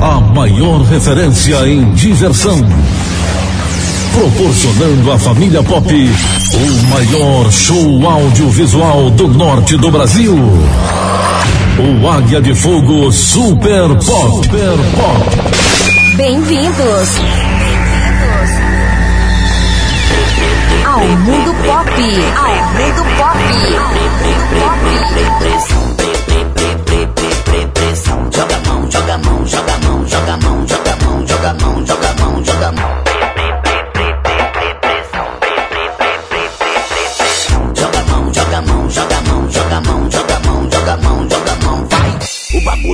a maior referência em diversão. Proporcionando à família pop o maior show audiovisual do norte do Brasil. O Águia de Fogo Super Pop. Super Pop. Bem-vindos ao Mundo Pop. Ao Mundo Pop. Joga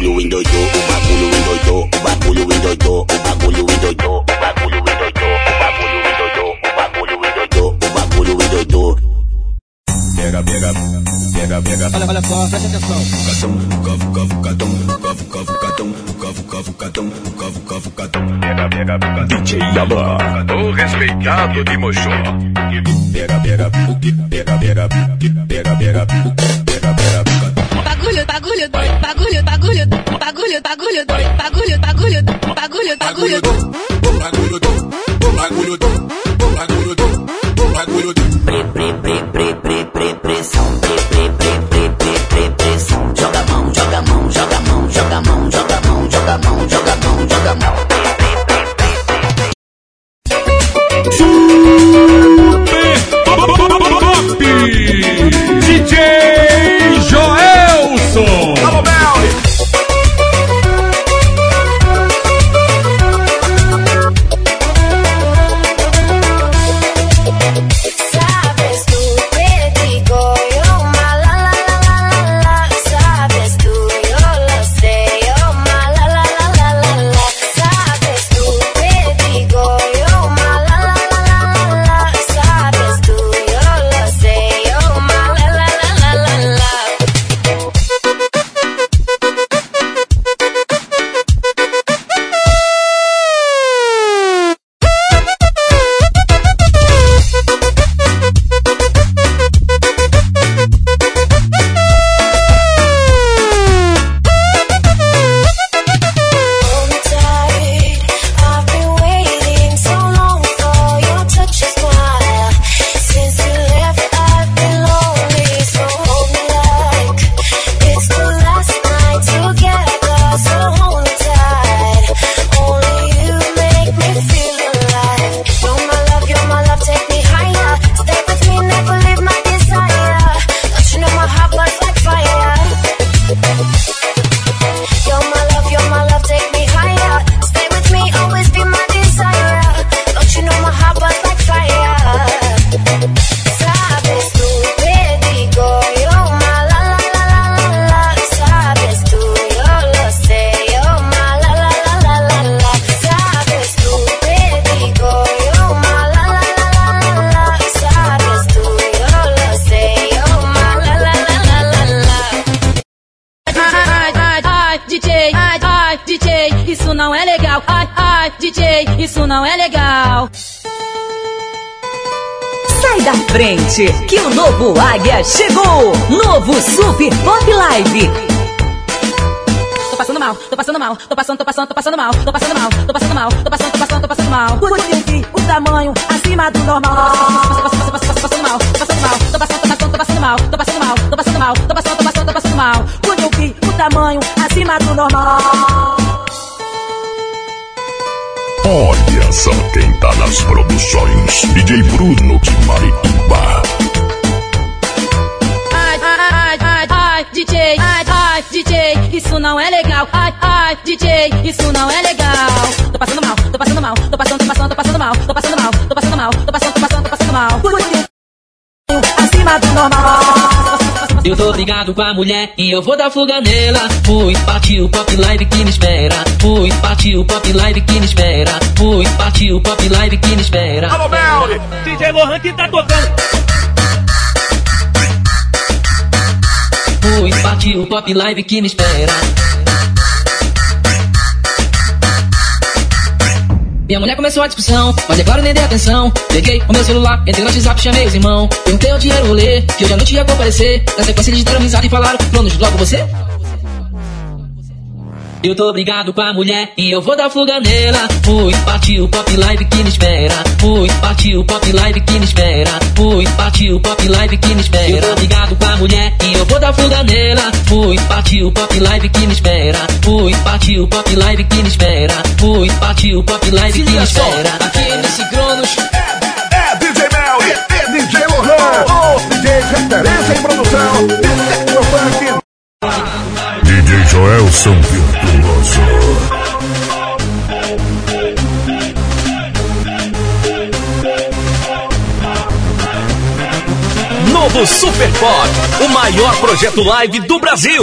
bagulho endoidou, o bagulho endoidou, o bagulho endoidou, o bagulho endoidou, o bagulho endoidou, o bagulho endoidou, o bagulho endoidou, o bagulho endoidou. Pega, pega, pega, pega. Olha, olha só, presta atenção. Catão, cavo, cavo, catão, cavo, cavo, catão, cavo, cavo, catão, cavo, cavo, catão. Pega, pega, pega. DJ Yaman. O respeitado de Mochó. Pega, pega, o que pega, pega, pega, pega, pega, pega, bagulho doido, bagulho, bagulho, bagulho, bagulho doido, bagulho, bagulho, bagulho, bagulho doido, bagulho doido, bagulho doido, bagulho doido, bagulho doido. Que o novo Águia chegou! Novo Super Pop Live. Tô passando mal, tô passando mal, tô passando, tô passando, tô passando mal, tô passando mal, tô passando mal, tô passando, tô passando, tô passando mal. Você tem o tamanho acima do normal. Tô passando mal, tô passando mal, tô passando, tô passando, tô passando mal, tô passando mal, tô passando mal, tô passando, tô passando, tô passando mal. Quando eu vi o tamanho acima do normal. Olha só quem tá nas produções. DJ Bruno de Marituba. Ai, DJ, ai, DJ, isso não é legal. Ai, ai, DJ, isso não é legal. Tô passando mal, tô passando mal, tô passando, tô passando, tô passando mal, tô passando mal, tô passando mal, tô passando, tô passando, tô passando mal. Acima do normal. Eu tô brigado com a mulher e eu vou dar fuga nela. Fui, partiu pop live que me espera. Fui, partiu pop live que me espera. Fui, partiu pop live que me espera. Alô, Mel! DJ Lohan que tá tocando. Fui, partiu pop live que me espera. Minha mulher começou a discussão, mas é claro, nem dei atenção. Peguei o meu celular, entrei no WhatsApp, chamei os irmãos. Perguntei onde era o rolê, que hoje à noite ia comparecer. Na sequência, eles deram risada e falaram: Bruno, logo você? Eu tô brigado com a mulher e eu vou dar fuga nela. Fui, partiu pop live que me espera. Fui, partiu pop live que me espera. Fui, partiu pop live que me espera. Eu tô brigado com a mulher e eu vou dar fuga nela. Fui, partiu pop live que me espera. Fui, partiu pop live que me espera. Fui, partiu pop live que me espera. Aqui nesse Cronos. É DJ Mel e é DJ Lohan. O DJ referência em produção. Joelson Virtuoso. Novo Super Pop, o maior projeto live do Brasil.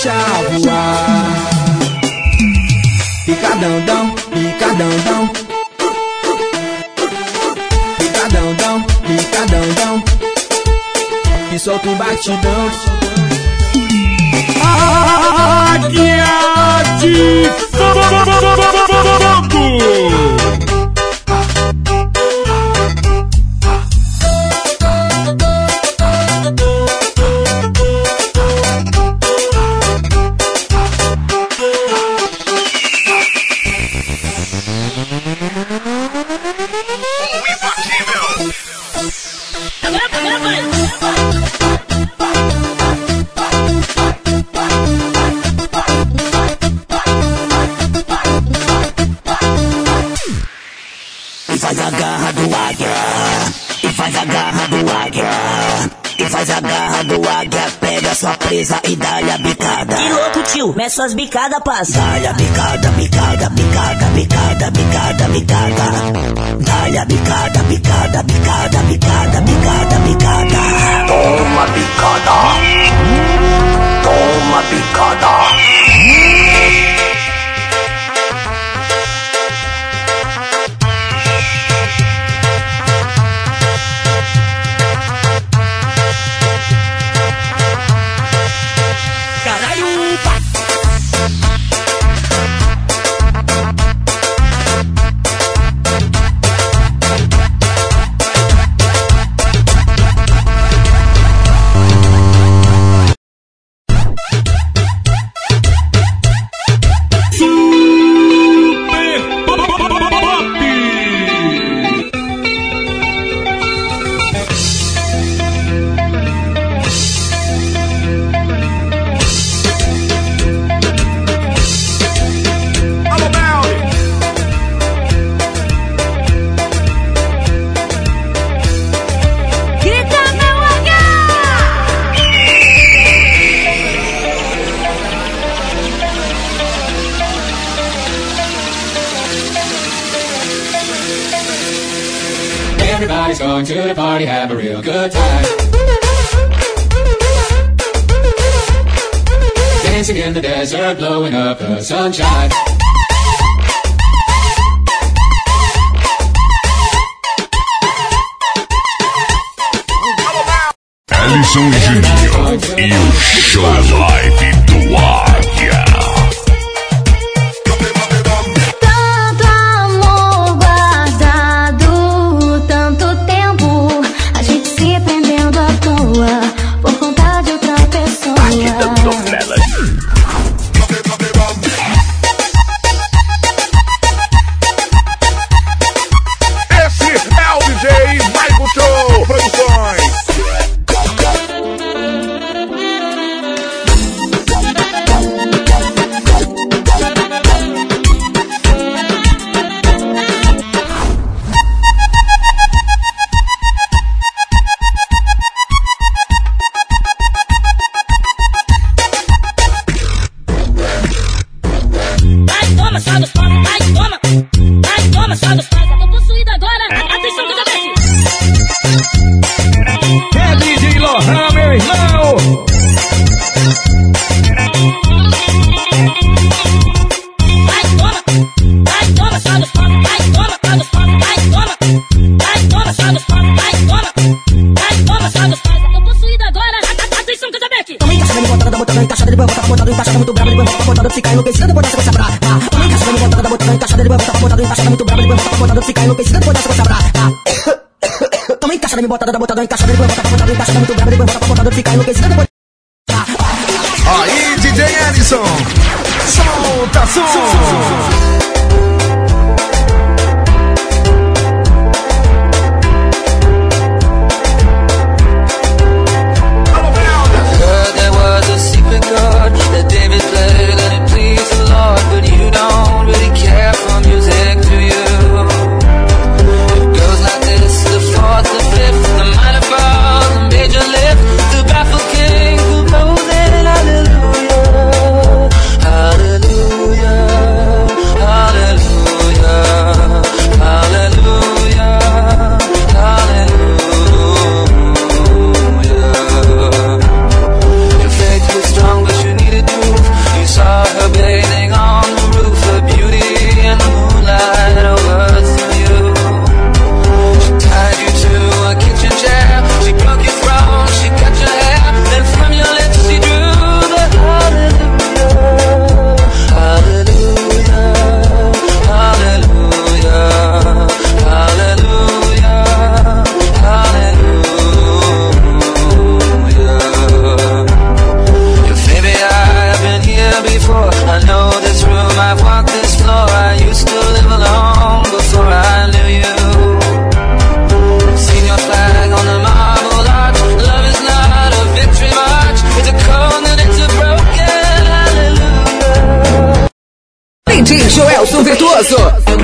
deixa voar. Picadão, dão, solta um batidão. Águia de tio. Mete suas bicadas, passa. Dá-lhe a bicada, bicada, bicada, bicada, bicada, bicada. Dá-lhe a bicada, bicada, bicada, bicada, bicada, bicada. Toma bicada. Toma bicada. Geral. Vai, toma, vai, toma, só dos pobres, vai, toma, só dos pobres, vai, toma, vai, toma, só dos pobres, vai, toma, vai, toma, só dos pobres. Tô possuído agora, atenção, Casabeque. Toma encaixada, me botada, botada, encaixada, de bambota, botada, encaixada, muito brava, de bambota, botada, fica enlouquecida, de botada, se você brava. Toma encaixada, me botada, botada, encaixada, de bambota, botada, encaixada, muito brava, de bambota, botada, fica enlouquecida, de botada, se você Botada, da botada, encaixada, depois bota pra botada, encaixada, muito brava, depois bota pra botada, fica enlouquecida depois. Aí, DJ Ellison. Solta som.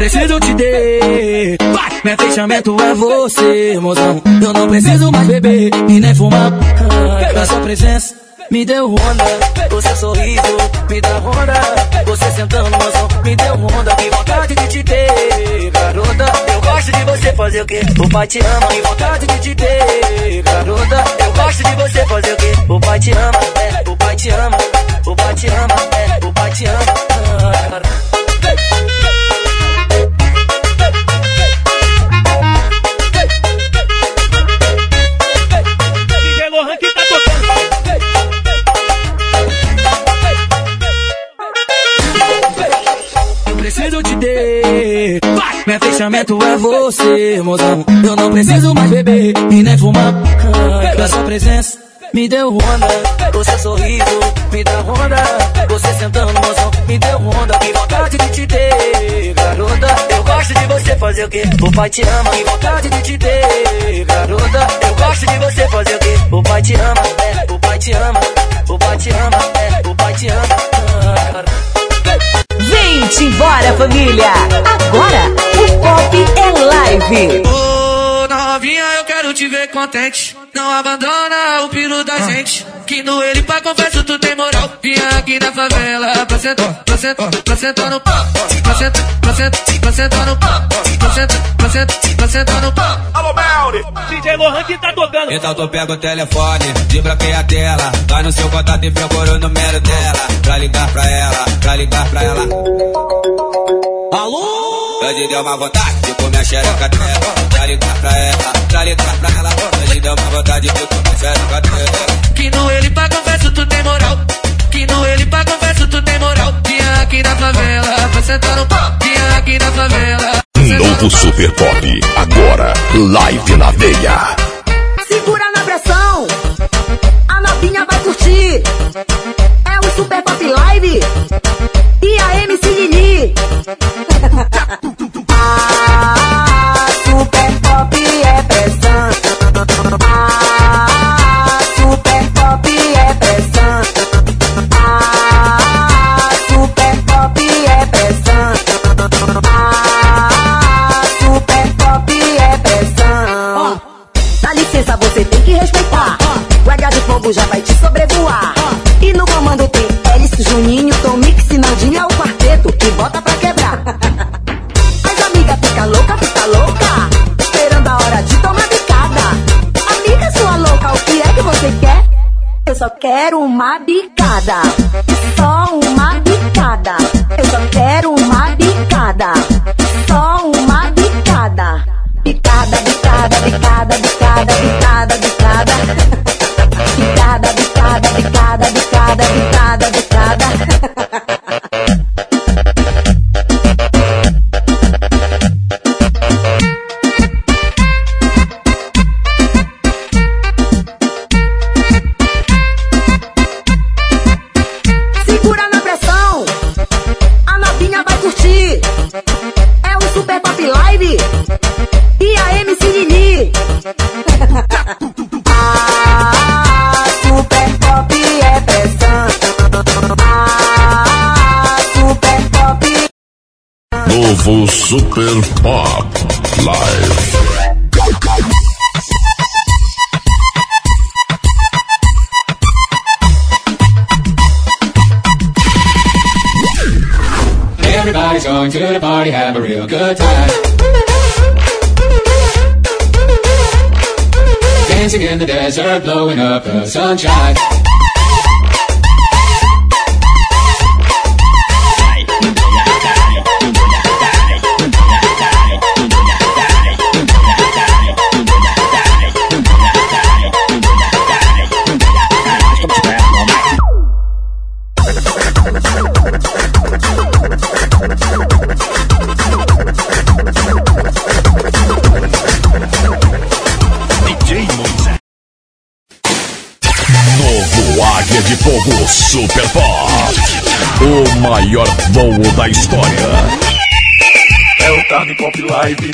Preciso te ter. Vai! Meu fechamento é você, mozão. Eu não preciso mais beber e nem fumar. Ah, A sua presença me deu onda. Seu sorriso me dá onda. Você sentando, mozão, me deu onda. Que vontade de te ter, garota. Eu gosto de você fazer o quê? O pai te ama. Que vontade de te ter, garota. Eu gosto de você fazer o quê? O pai te ama, é, o pai te ama. O pai te ama, é, o pai te ama. Fechamento é você, mozão. Eu não preciso mais beber e nem fumar. Ah, A sua presença me deu onda. Seu sorriso me dá onda. Você sentando, mozão, me deu onda. Que vontade de te ter, garota. Eu gosto de você fazer o quê? O pai te ama. Que vontade de te ter, garota. Eu gosto de você fazer o quê? O pai te ama, é, o pai te ama. O pai te ama, é, o pai te ama. Ah, Vem-te embora, família. Agora, o Pop é live. Ô novinha, eu quero te ver contente. Não abandona o piro da gente. Que no ele pra confesso tu tem moral. Vinha aqui na favela pra sentar, pra sentar, pra sentar no pau. Pra sentar, pra sentar, pra sentar no pau. Pra sentar, pra sentar, pra sentar no pau. Alô, Melri. DJ Lohan que tá tocando. Então tu pega o telefone, desbloqueia a tela. Vai no seu contato e procura o número dela. Pra ligar pra ela, pra ligar pra ela. Alô? Hoje deu uma vontade de comer a xereca dela. Pra ligar pra ela, pra ligar pra ela. Hoje deu uma vontade de comer a xereca dela. Que no ele pra confesso tu tem moral. Que no ele pra confesso tu tem moral. Vinha aqui na favela pra sentar no pau. Vinha aqui na favela. Novo Super Pop. Agora, live na veia. Segura na pressão, a novinha vai curtir. É o Super Pop Live e a MC Lili. Já vai te sobrevoar. E no comando tem Hélice, Juninho, Tom Mix, Nandinho, é o quarteto que bota pra quebrar. As amigas fica louca, fica louca. Esperando a hora de tomar bicada. Amiga sua louca, o que é que você quer? Eu só quero uma bicada. in the desert, blowing up the sunshine. história. É o Carne Pop Live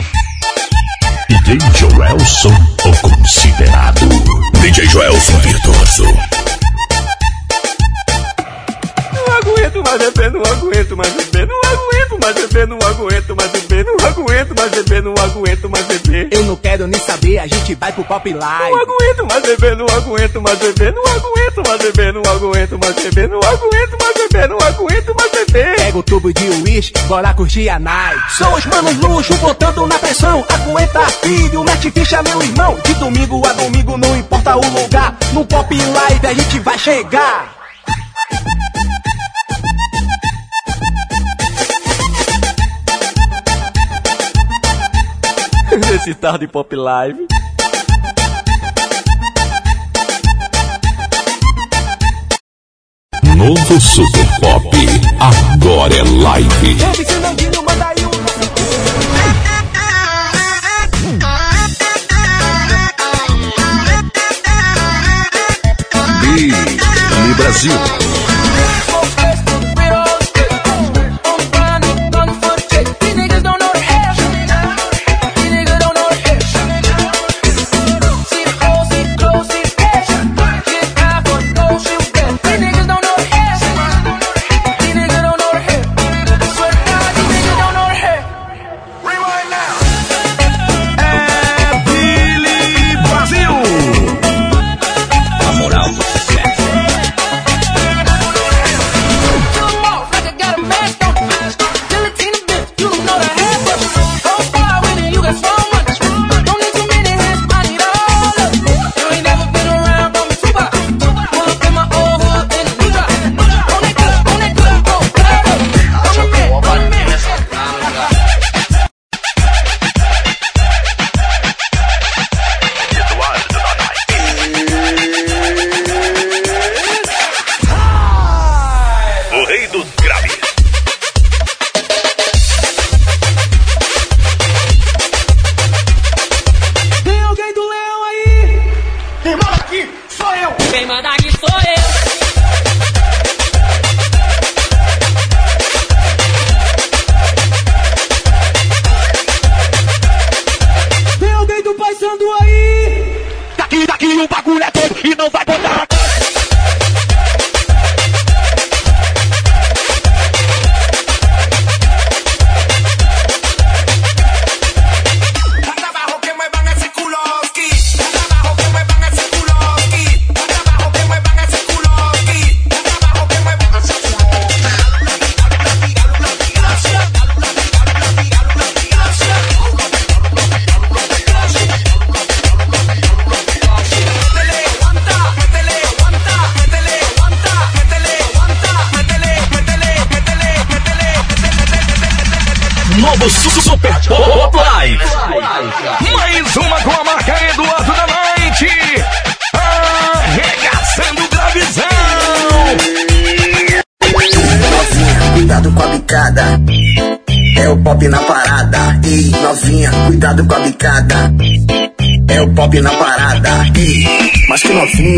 Vai pro pop live. Não aguento mais beber, não aguento mais beber, não aguento mais beber, não aguento mais beber, não aguento mais beber, não aguento mais beber. Pega o tubo de uísque, bora curtir a night. São os manos luxo botando na pressão. Aguenta filho, mete ficha meu irmão. De domingo a domingo não importa o lugar, no pop live a gente vai chegar. Nesse tarde pop live. novo Super Pop. Agora é live. Brasil.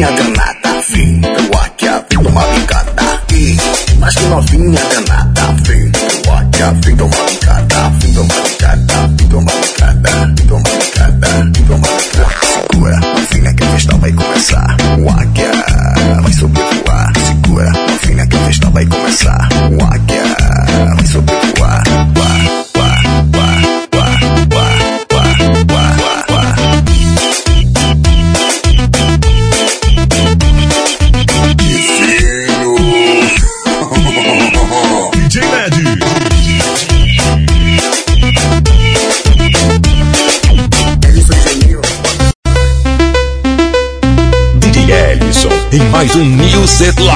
another man. 8.100 lá.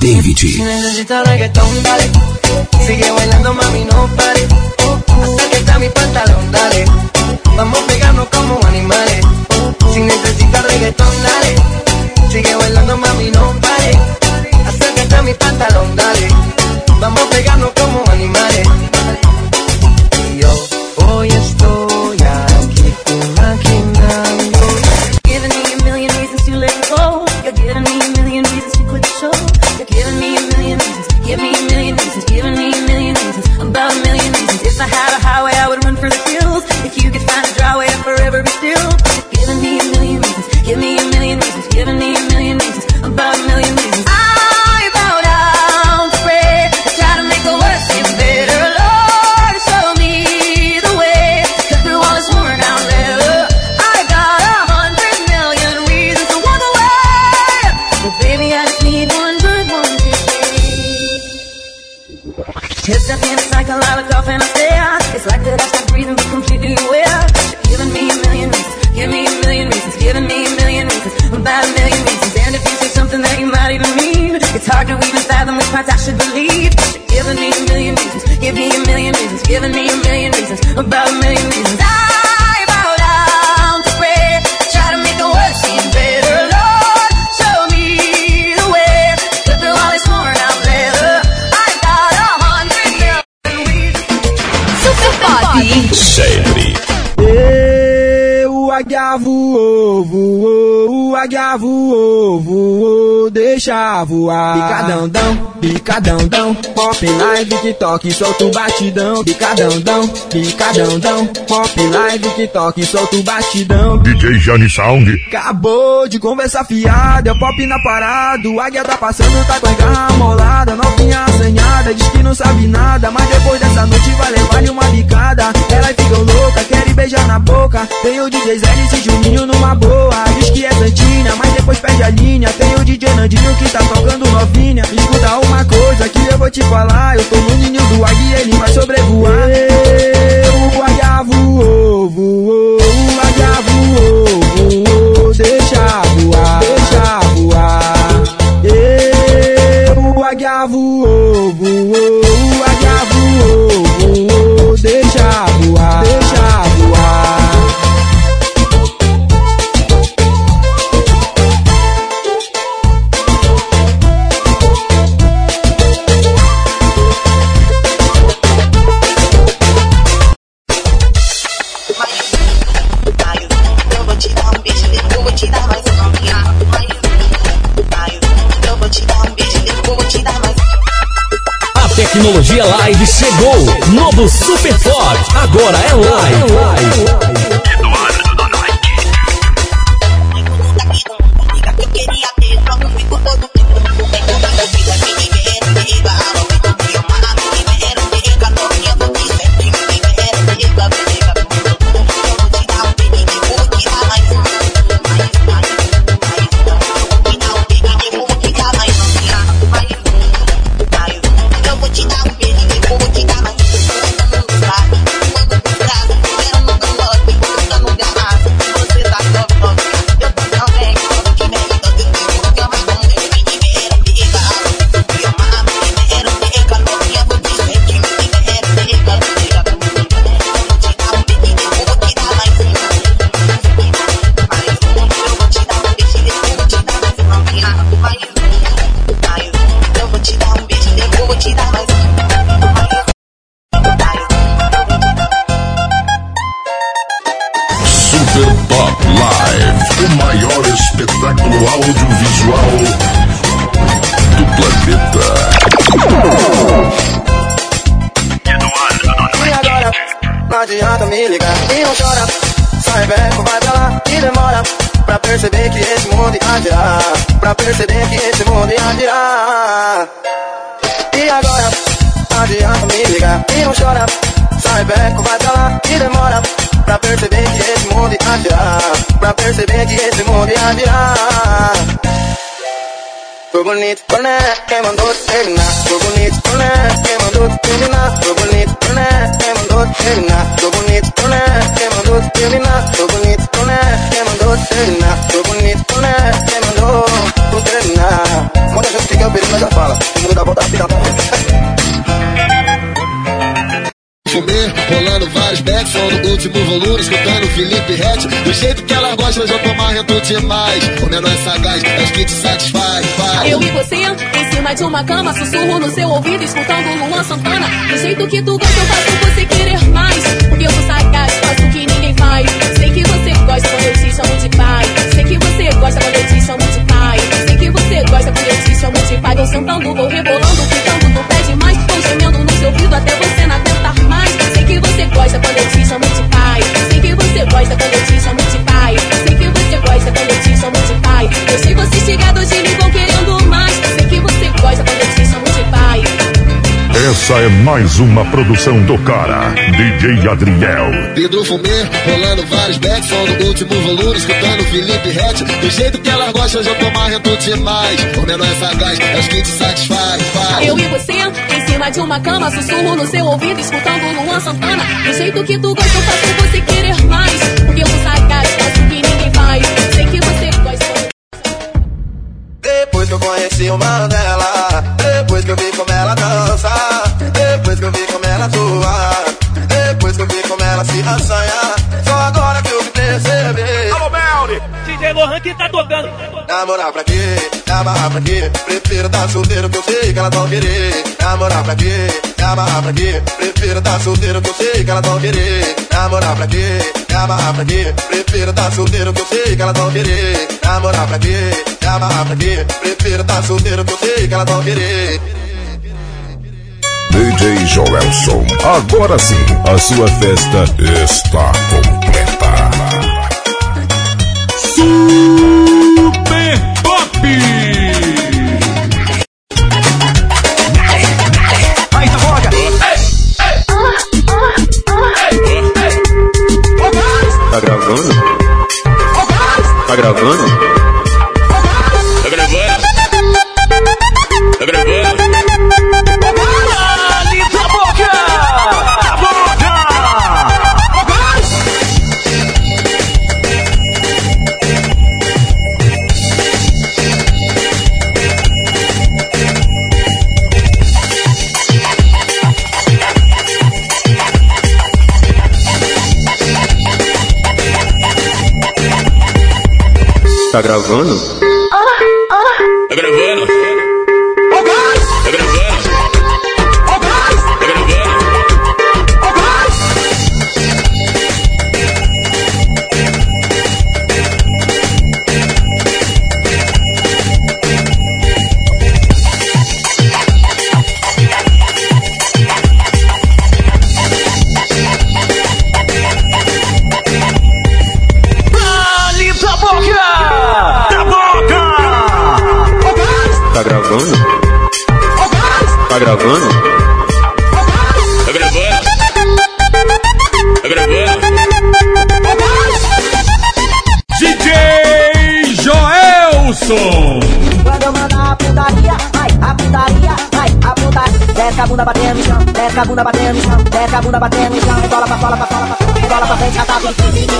David. águia voou, voou, o águia voou, voou, deixa voar. Picadão, dão bicadão, pop live, TikTok, solta o batidão, bicadão, bicadão, pop live, TikTok, solta o batidão. DJ Johnny Sound. Acabou de conversa fiada, é o pop na parada, o águia tá passando, tá com a molada, novinha assanhada, diz que não sabe nada, mas depois dessa noite vai levar-lhe uma bicada, elas ficam louca, querem beijar na boca, tem o DJ Zé e Juninho numa boa, diz que é santinha, mas depois perde a linha, tem o DJ Nandinho que tá tocando novinha, escuta o uma coisa que eu vou te falar. Eu tô no ninho do águia, ele vai sobrevoar. Eu, o águia voou, voou, o águia voou, voou. Deixa voar, deixa voar. Eu, o águia voou, voou. tecnologia live chegou. Novo Super Ford. Agora é live. É live. Espetáculo audiovisual do planeta. E agora? Não adianta me ligar e não chora. Sai, beco, vai pra lá e demora. Pra perceber que esse mundo ia girar. Pra perceber que esse mundo ia girar. E agora? Não adianta me ligar e não chora. Sai, beco, vai pra lá e demora. Pra perceber que esse mundo ia girar. Pra perceber que esse mundo ia girar. Foi bonito, boné, quem mandou terminar? Foi bonito, boné, quem mandou terminar? Foi bonito, boné, quem mandou terminar? Foi bonito, boné, quem mandou terminar? Foi bonito, boné, quem mandou terminar? Foi bonito, boné, quem mandou terminar? Quando a gente fica o perigo, nós já fala. O mundo dá volta, fica Fumê, rolando vários backs, som no último volume, escutando Felipe Rett. Do jeito que ela gosta, eu tô marrento demais. O menor é sagaz, é que te satisfaz, vai. Eu e você, em cima de uma cama, sussurro no seu ouvido, escutando Luan Santana. Do jeito que tu gosta, eu faço você querer mais. Porque eu sou sagaz, faço o que ninguém faz. Sei que você gosta quando eu te chamo de pai. Sei que você gosta quando eu te chamo de pai. Sei que você gosta quando eu te chamo de pai. Vou sentando, vou rebolando, ficando, tu pede mais. Vou gemendo no seu ouvido até você você gosta quando eu te chamo de pai. Sei que você gosta quando eu te chamo de pai. Sei que você gosta quando eu te chamo de pai. Deixei você chegado de mim, vão querendo mais. Sei que você gosta Essa é mais uma produção do cara, DJ Adriel. Pedro Fumê, rolando vários backs, som no último volume, escutando Felipe Rett. Do jeito que ela gosta, hoje eu tô marrento demais. O menor é sagaz, é que te satisfaz, vai. Eu e você, em cima de uma cama, sussurro no seu ouvido, escutando Luan Santana. Do jeito que tu gosta, eu faço você querer mais. Porque eu sou sagaz, faço o que ninguém faz. Sei que você gosta. Depois que eu conheci o mano dela Depois que eu vi como ela dança Depois que eu vi como ela atua Depois que eu vi como ela se assanha Só agora que eu me percebi Alô, Melri! DJ Lohan que tá tocando. Namorar pra quê? Namorar pra quê? Prefiro tá solteiro que eu sei que ela não querer Namorar pra quê? Namorar pra quê? Prefiro tá solteiro que eu sei que ela não querer Namorar pra quê? Namorar pra quê? Prefiro tá solteiro que eu sei que ela não querer Namorar pra quê? Namorar pra quê? Prefiro tá solteiro que eu sei que ela não querer DJ Joelson. Agora sim, a sua festa está completa. Super Pop! Aí, tá. Tá gravando? Tá gravando? Tá gravando? Tá gravando? Tá gravando? Desce a bunda batendo desce a bunda batendo rebola pra fora, pra fora, pra rebola pra frente, ataca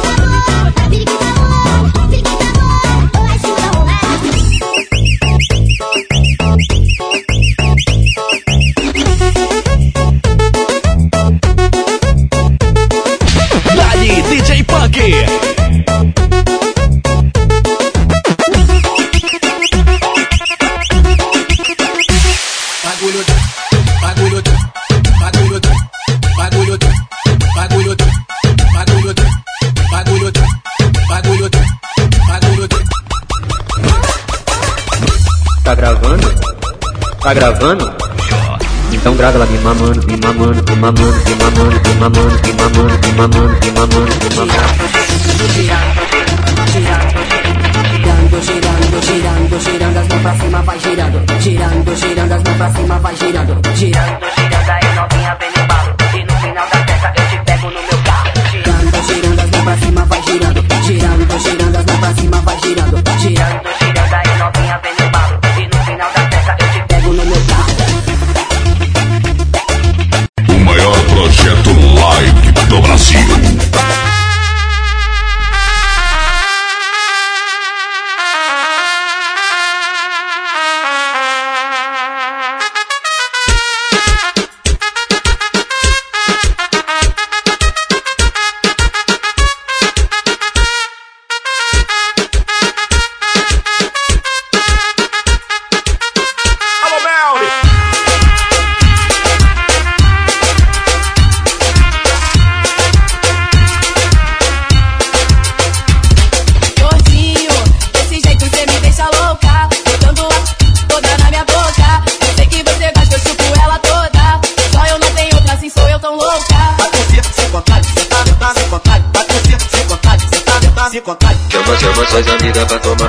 gravando? Então grava ela me mamando, me mamando, me mamando, me mamando, me mamando, me mamando, me mamando, me mamando, me mamando. Girando, girando, girando, girando, as mãos pra cima, vai girando. Girando, girando, as mãos pra cima, vai girando. Girando, girando, aí novinha vem no balo. E no final da festa eu te pego no meu carro. Girando, girando, as mãos pra cima, vai girando. Girando, girando, as mãos pra cima, vai girando. Girando, girando, aí novinha vem no balo.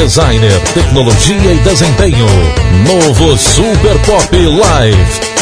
designer, tecnologia e desempenho. Novo Super Pop Live.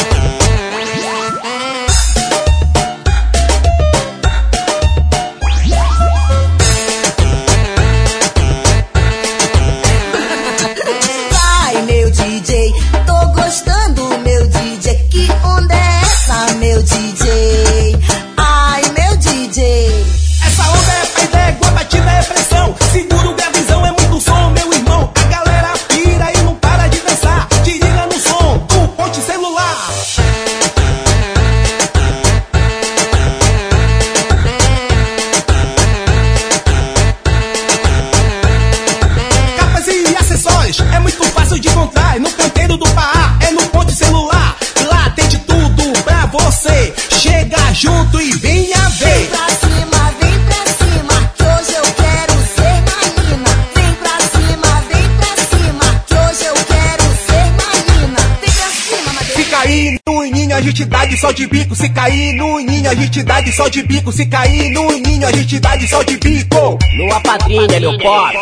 Sol de bico. Se cair no ninho, a gente dá de sol de bico. Se cair no ninho, a gente dá de sol de bico. Não apadrinha, meu pop.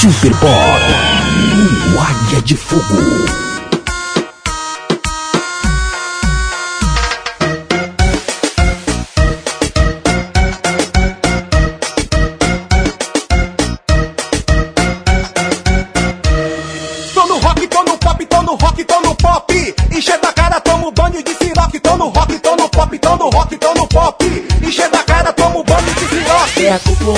Super Pop. O Águia de Fogo.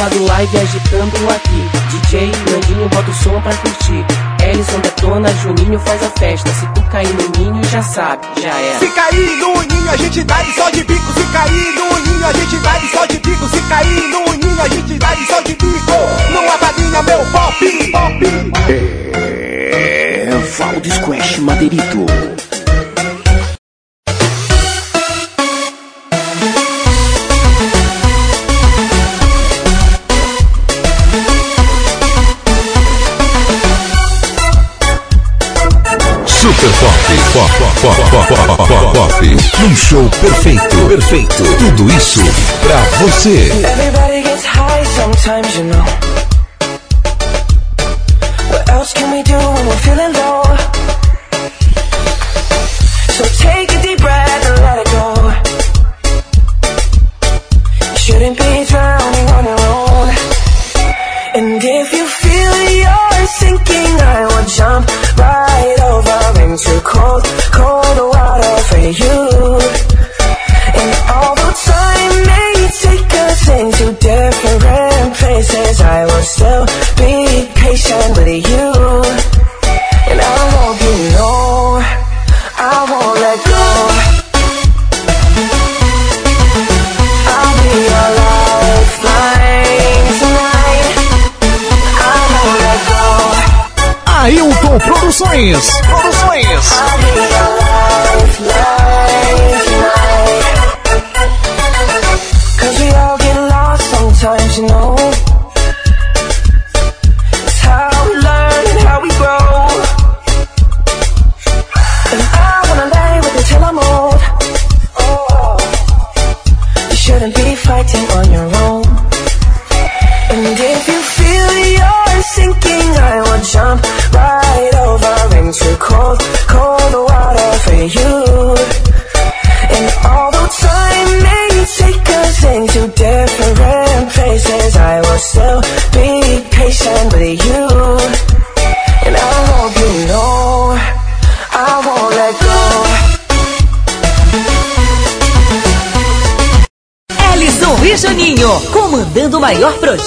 É a cúpula do live agitando aqui. DJ Nandinho bota o som pra curtir. Ellison detona, Juninho faz a festa. Se tu cair no ninho, já sabe, já era. Se cair no ninho, a gente dá de sol de bico. Se cair no ninho, a gente dá de sol de bico. Se cair no ninho, a gente dá de sol de bico. Não apadrinha, meu pop, pop. É. Valdo Squash Madeirito. Pra você. Produções.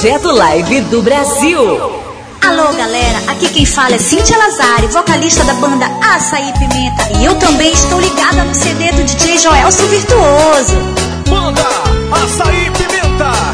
Projeto live do Brasil. Alô, galera, aqui quem fala é Cintia Lazari, vocalista da banda Açaí Pimenta. E eu também estou ligada no CD do DJ Joelson Virtuoso. Banda Açaí Pimenta.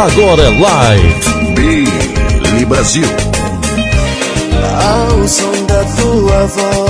Agora é live. Billy Brasil. Ao som da tua voz,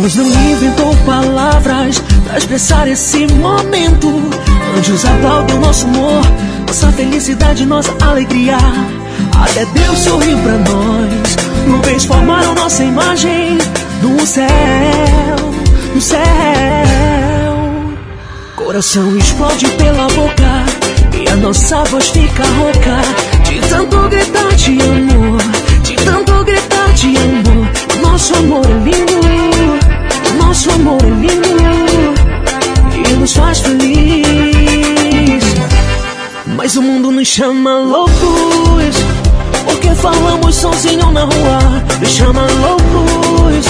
Amor não inventou palavras pra expressar esse momento. Anjos aplaudem o nosso amor, nossa felicidade, nossa alegria. Até Deus sorriu pra nós. Nuvens formaram nossa imagem no céu, no céu. Coração explode pela boca e a nossa voz fica rouca. De tanto gritar te amo, de tanto gritar te amo. Nosso amor é lindo, nosso amor é lindo e nos faz feliz. Mas o mundo nos chama loucos, porque falamos sozinho na rua. Nos chama loucos,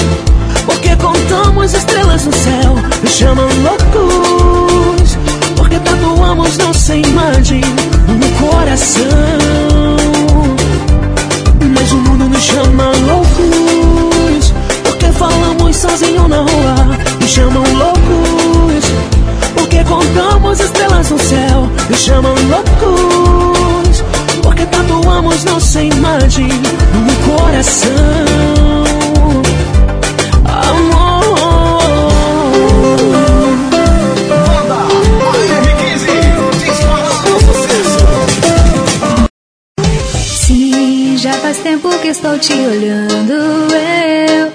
porque contamos estrelas no céu. Nos chama loucos, porque tatuamos nossa imagem no coração. Mas o mundo nos chama loucos, porque falamos sozinho na rua Me chamam loucos. Porque contamos estrelas no céu Me chamam loucos. Porque tatuamos nossa imagem No coração. Sim, já faz tempo que estou te olhando eu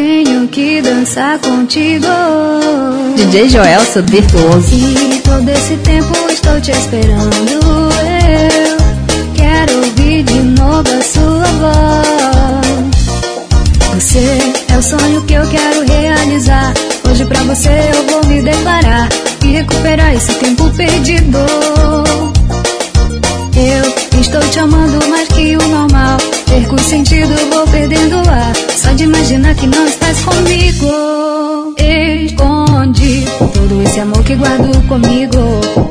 tenho que dançar contigo. DJ Joel, seu virtuoso. E todo esse tempo estou te esperando, eu quero ouvir de novo a sua voz. Você é o sonho que eu quero realizar. Hoje pra você eu vou me declarar e recuperar esse tempo perdido. Eu estou te amando mais que o normal. Perco o sentido, vou perdendo o ar. Só de imaginar que não estás comigo. Escondi todo esse amor que guardo comigo.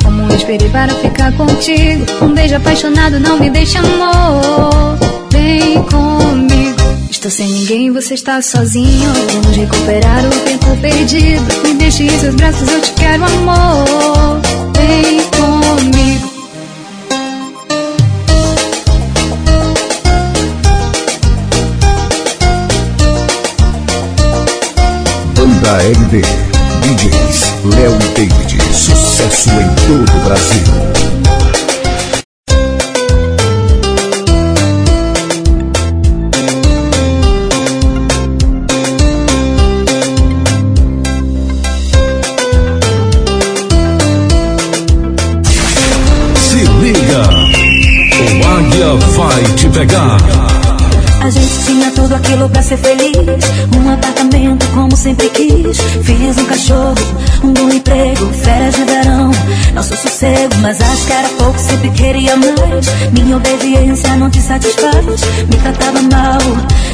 Como esperei para ficar contigo. Um beijo apaixonado não me deixa amor. Vem comigo. Estou sem ninguém, você está sozinho. Vamos recuperar o tempo perdido. Me deixe em seus braços, eu te quero amor. Vem comigo. Banda LD. DJs Léo e David. Sucesso em todo o Brasil. Vai te pegar. A gente tinha tudo aquilo pra ser feliz. Emprego, férias de verão. Nosso sossego, mas acho que era pouco, sempre queria mais. Minha obediência não te satisfaz. Me tratava mal,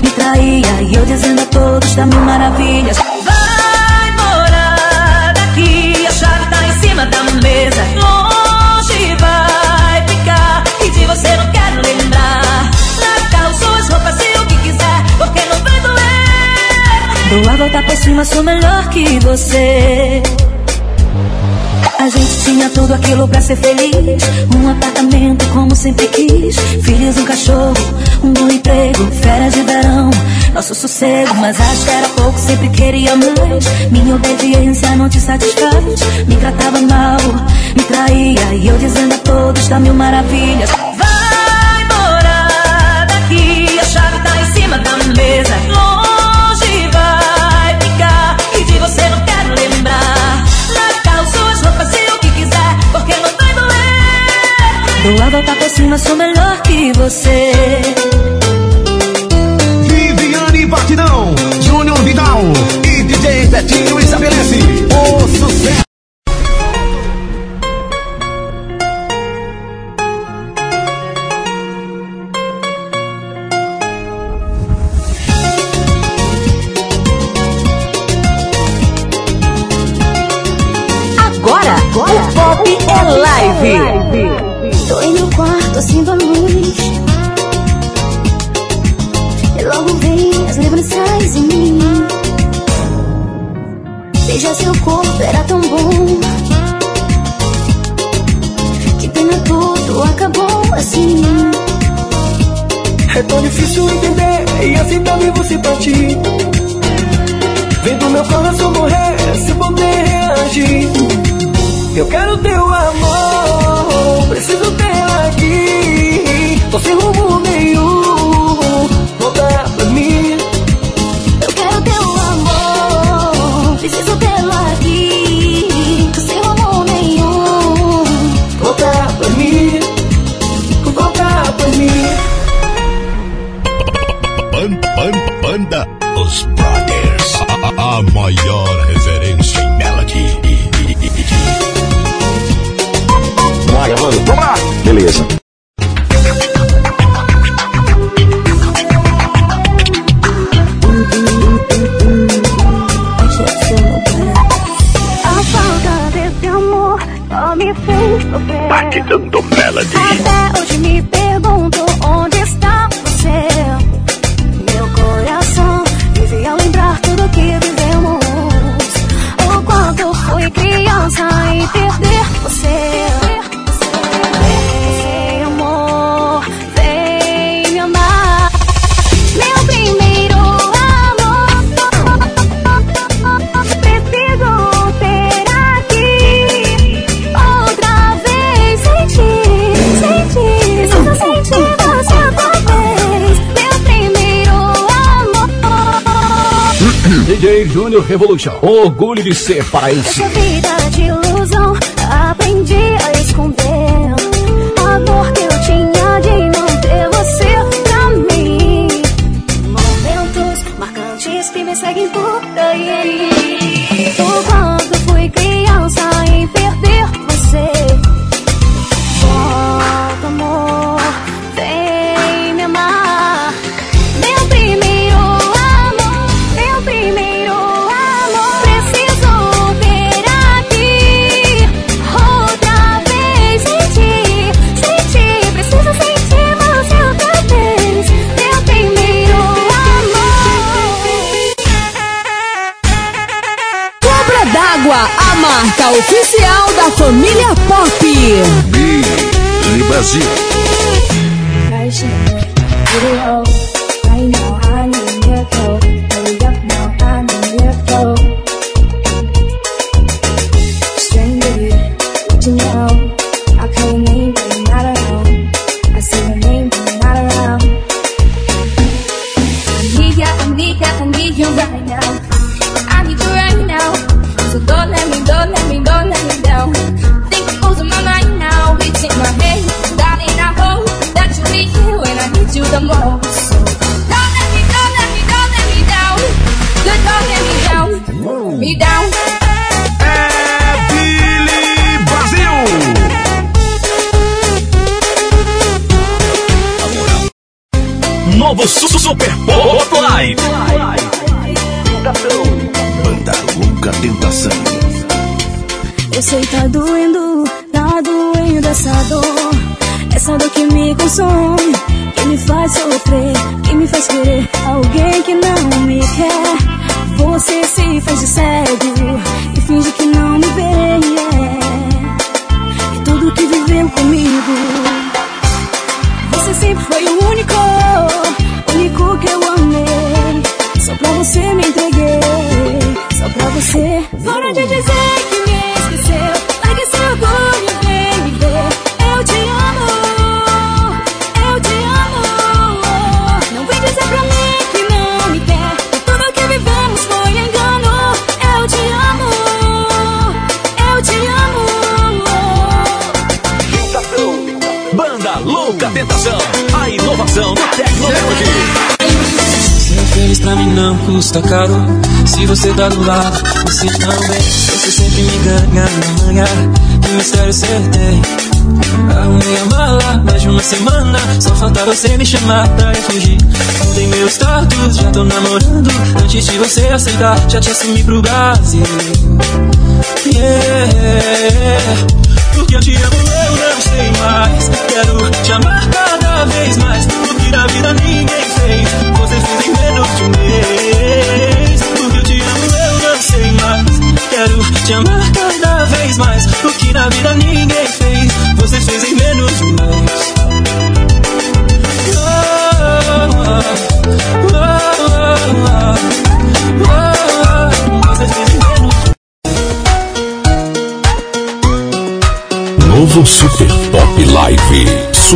me traía. E eu dizendo a todos da mil maravilhas. Vai morar daqui, a chave tá em cima da mesa. Longe vai ficar, e de você não quero lembrar. Natal, suas roupas e o que quiser, porque não vai doer. Dou a volta por cima, sou melhor que você. A gente tinha tudo aquilo pra ser feliz. Um apartamento como sempre quis. Filhos, um cachorro, um bom emprego, férias de verão. Nosso sossego, mas acho que era pouco, sempre queria mais. Minha obediência não te satisfaz. Me tratava mal, me traía. E eu dizendo a todos da mil maravilhas. Dou a volta por cima, sou melhor que você. Viviane Batidão, Júnior Vidal e DJ Betinho estabelece o sucesso. Acendo a luz. E logo vem as lembranças em mim. Beijar seu corpo era tão bom. Que pena tudo acabou assim. É tão difícil entender e assim também você partir. Vendo meu coração morrer sem poder reagir. Eu quero teu aqui. Júnior Revolution. Orgulho de ser paraense. Essa vida de Brasil. vida já te assumi pro Brasil.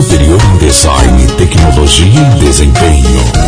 superior em design, tecnologia e desempenho.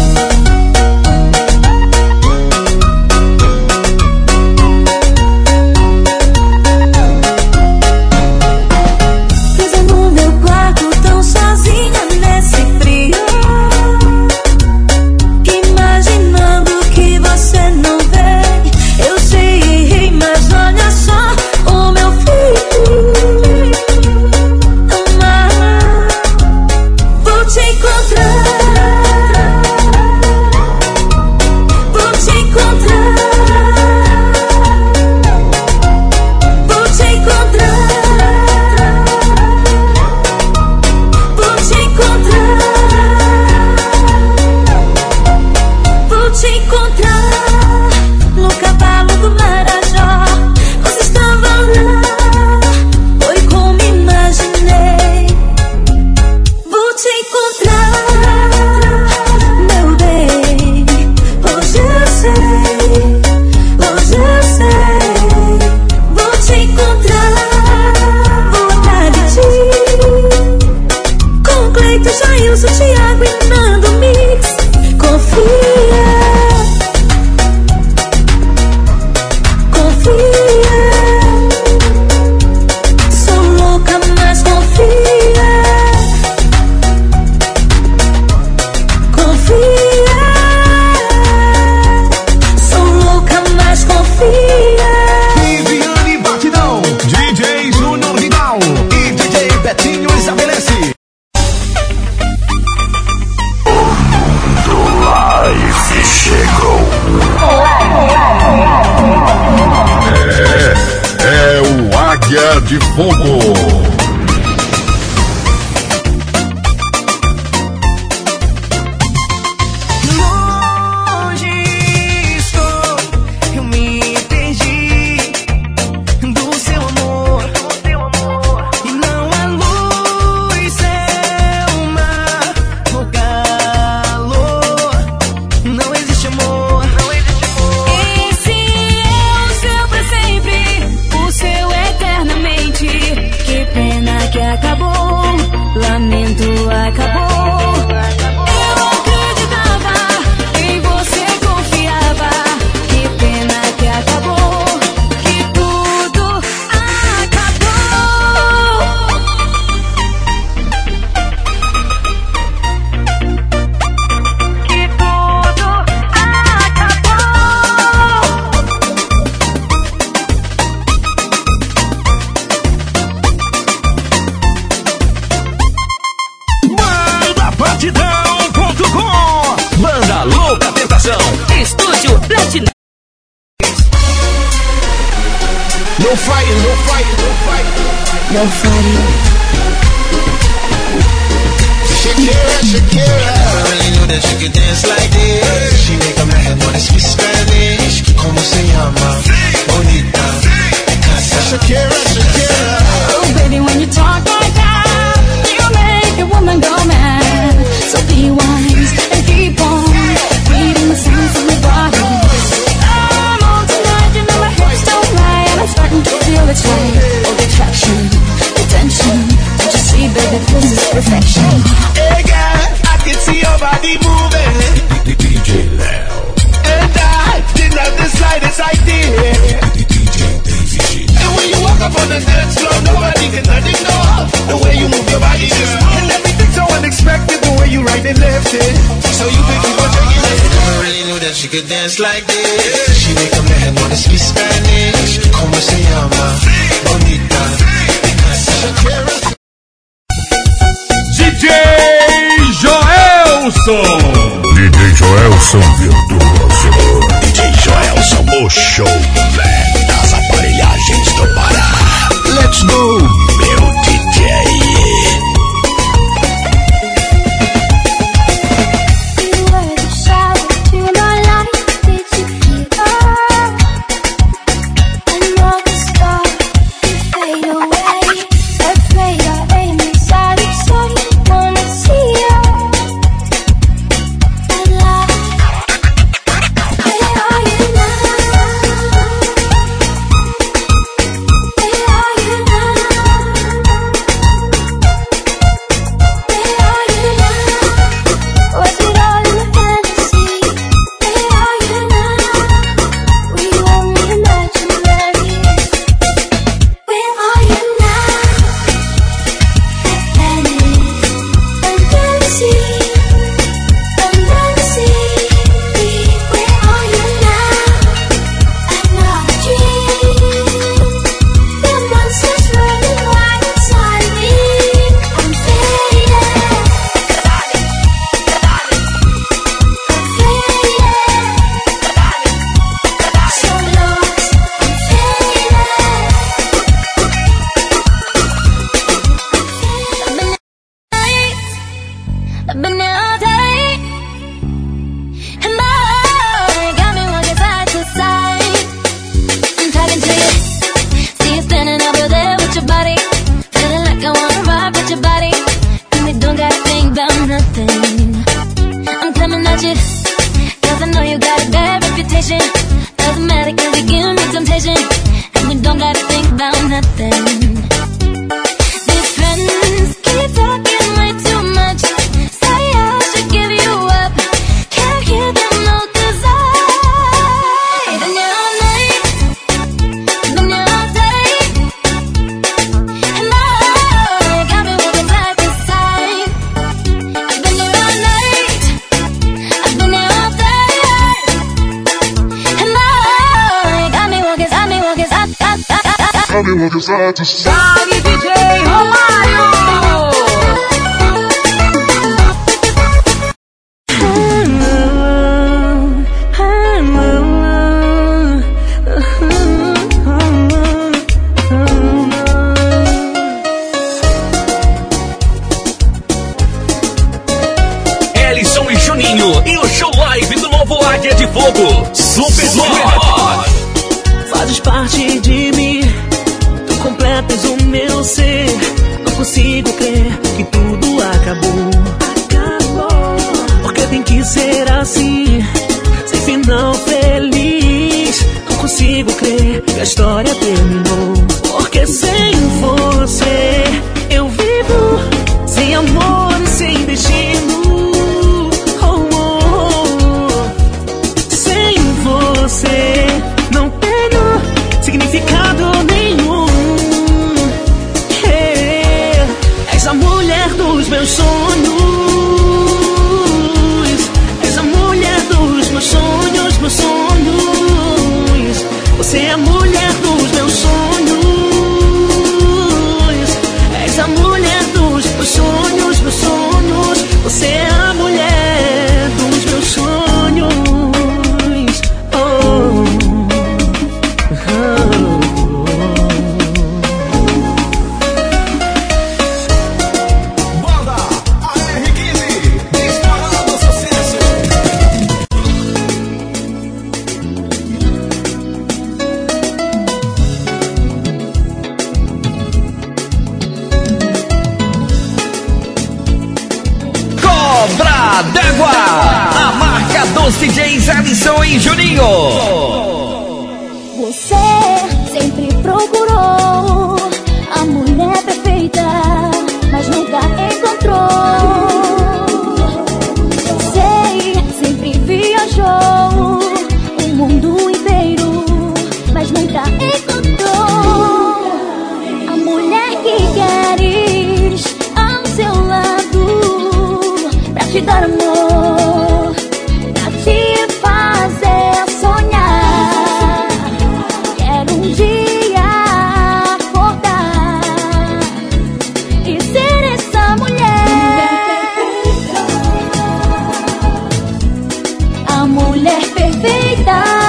Mulher perfeita.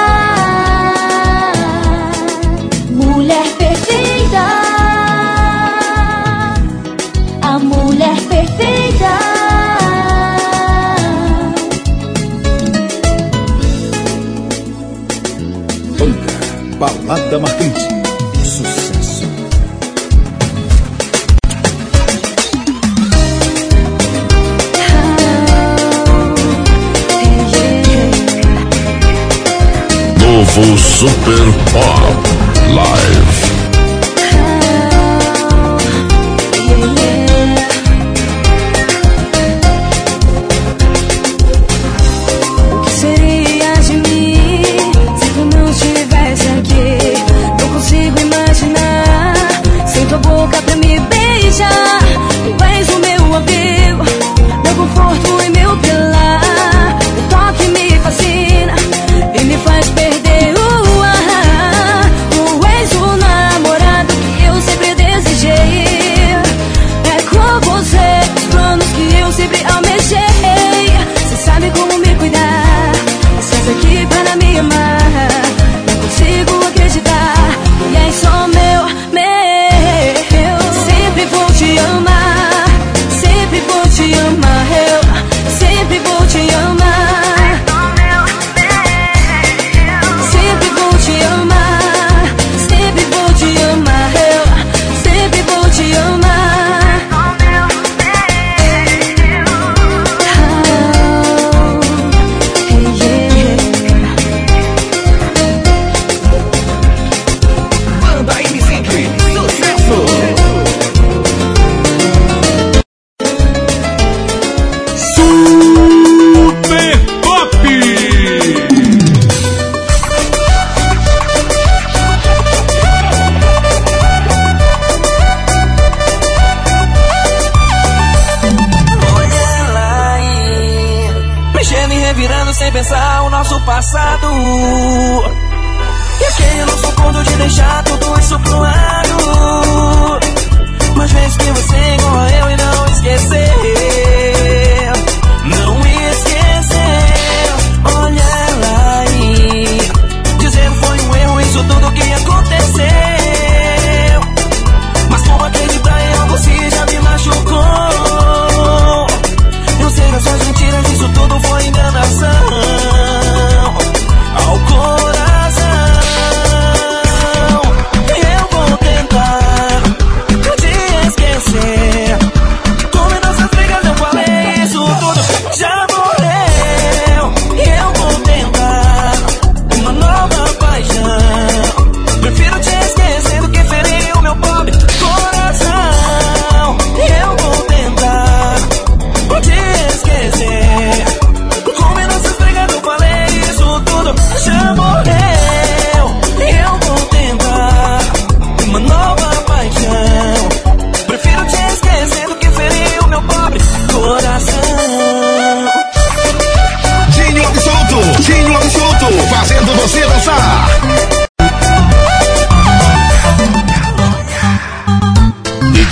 Super Pop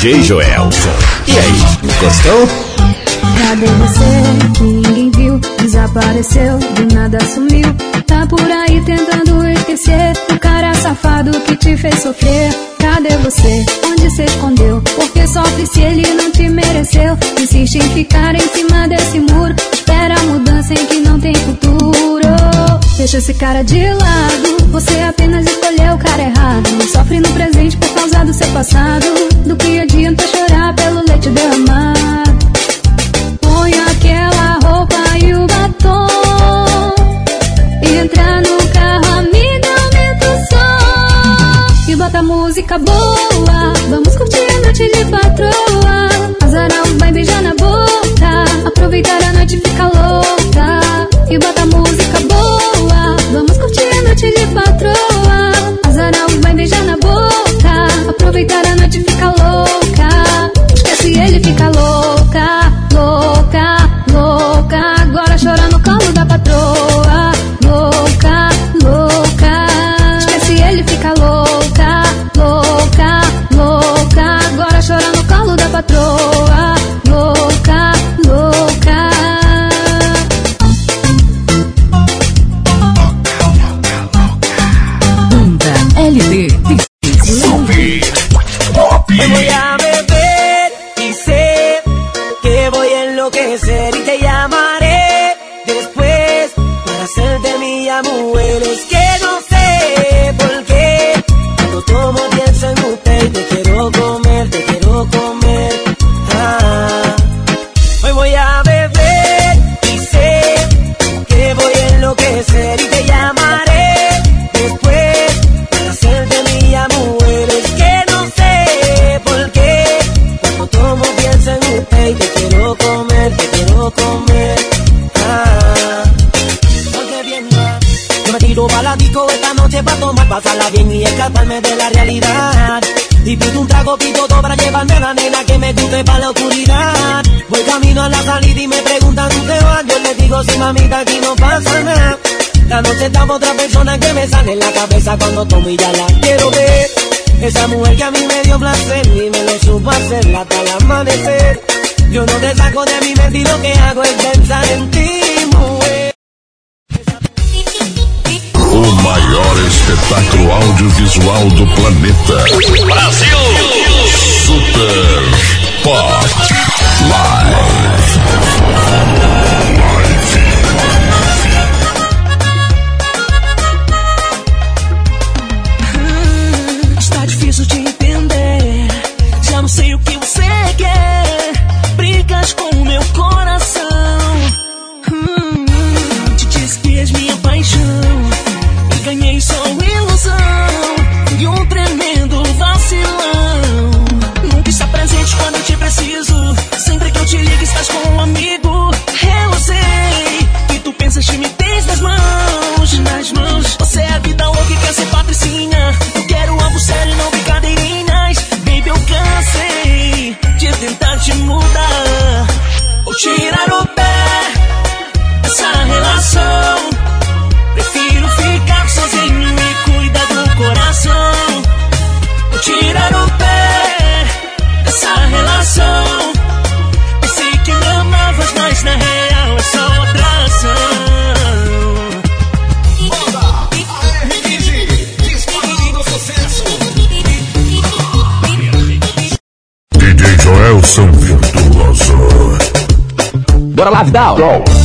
DJ Joelson. E aí, gostou? Cadê você? Ninguém viu, desapareceu, do nada sumiu. Tá por aí tentando esquecer o cara safado que te fez sofrer. Cadê você? Onde se escondeu? Porque sofre se ele não te mereceu. Insiste em ficar em cima desse muro. Espera a mudança em que não tem futuro. Deixa esse cara de lado. Você apenas escolheu o cara errado. Sofre no presente por causa do seu passado. Do que se patrão. pasa cuando tomo y ya la quiero ver. Esa mujer que a mí me dio placer y me lo supo hacer hasta el amanecer. Yo no te saco de mi mente y lo que hago es pensar en ti, mujer. O maior espetáculo audiovisual do planeta. Brasil! Super Pop Live. O pé, essa relação. Bora lá, Vidal! Go.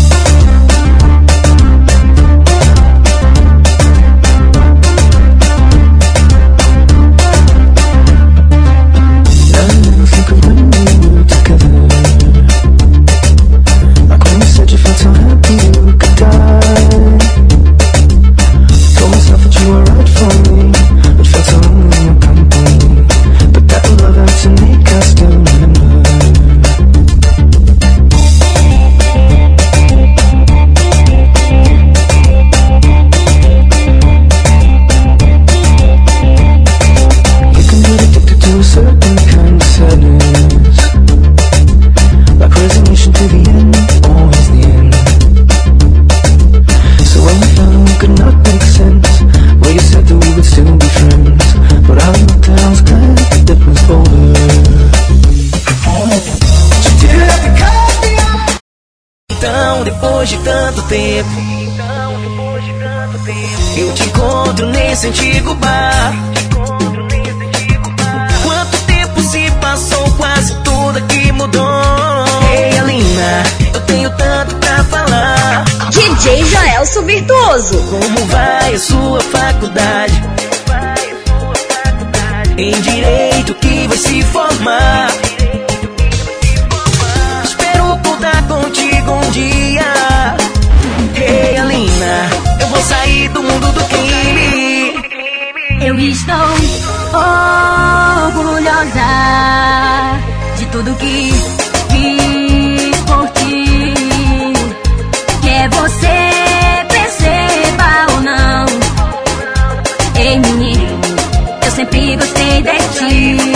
me destino.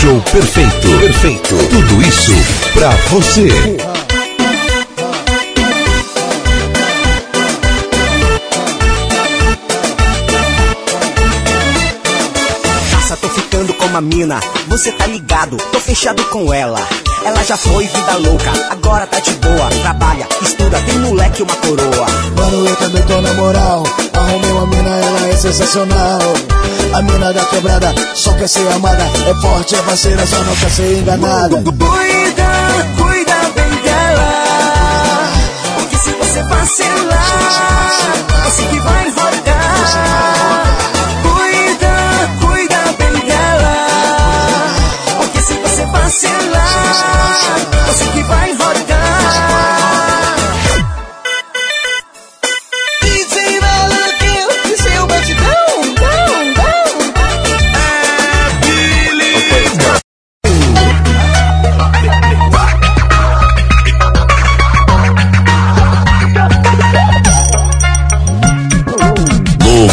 show perfeito. Perfeito. Tudo isso pra você. Nossa, tô ficando com uma mina. Você tá ligado, tô fechado com ela. Ela já foi vida louca, agora tá de boa. Trabalha, estuda, tem moleque uma coroa. Mano, eu também tô na moral. Arrumei uma mina, ela é sensacional. A mina da quebrada só quer ser amada. É forte, é parceira, só não quer ser enganada. Cuida, cuida bem dela. Porque se você vacilar, assim que vai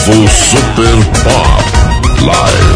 novo Super Pop Live.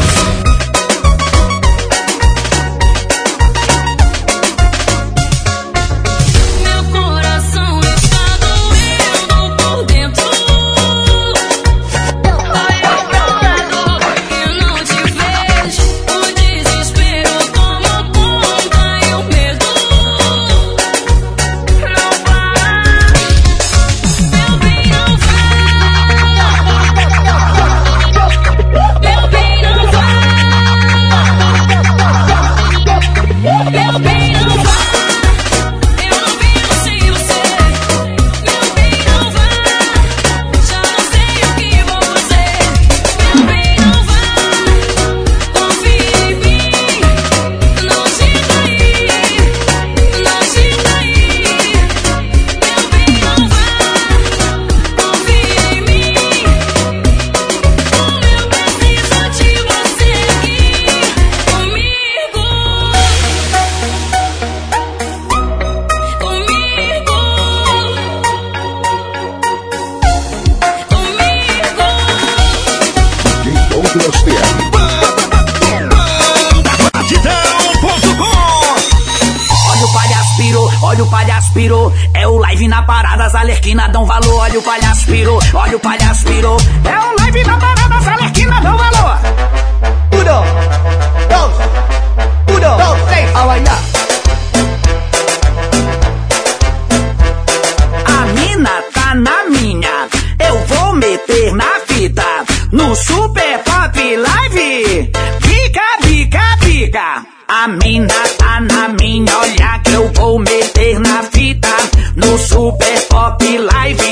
no Super Pop Live. Pica, pica, pica. A mina tá na minha, olha que eu vou meter na fita no Super Pop Live.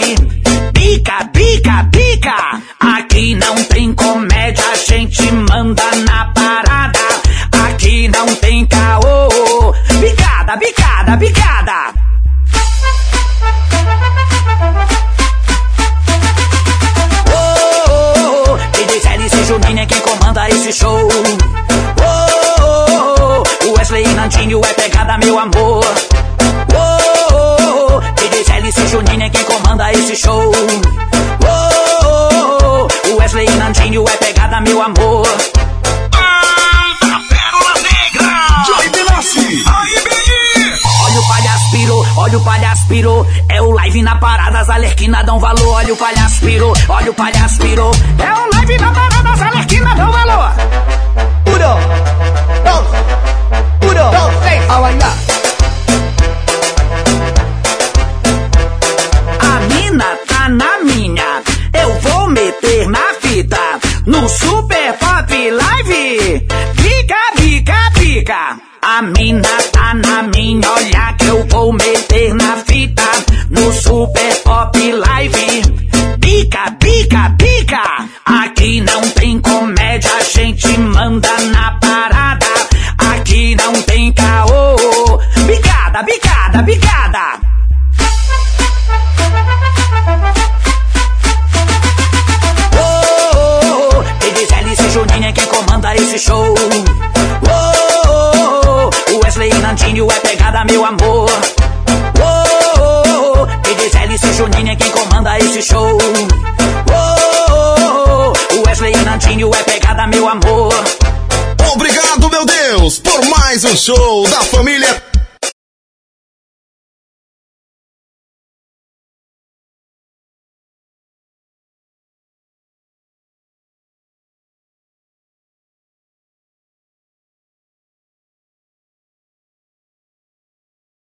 Alerquina dão valor, olha o palhaço pirou, olha o palhaço pirou. É o live da parada, as Alerquina dão valor. show da